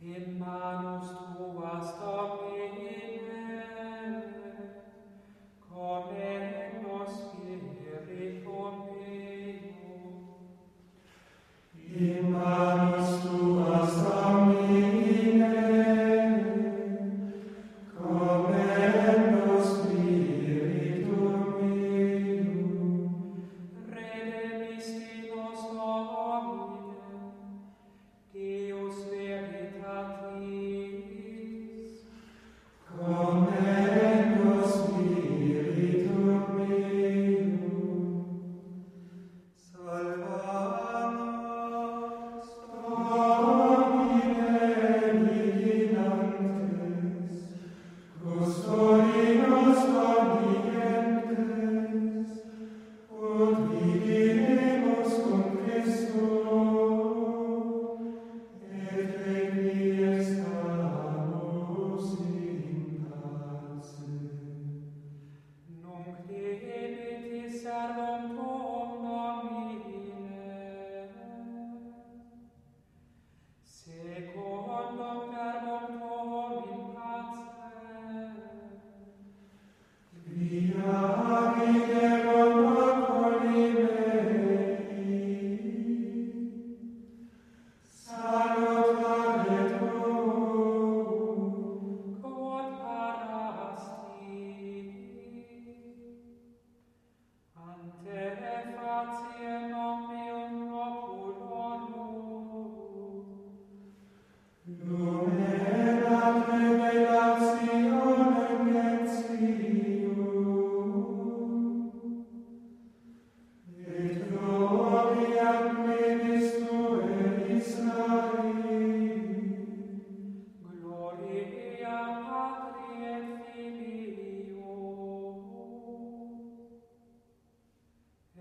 in manus tuas domine, come nos spiritum Deum.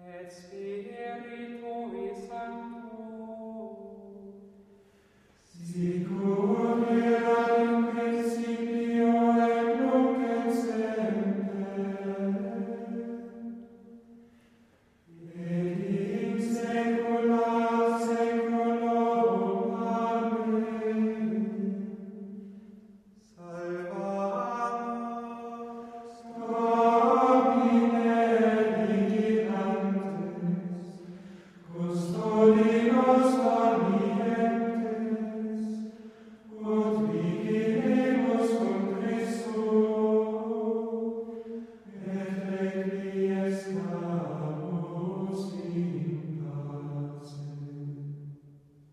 Et Spirit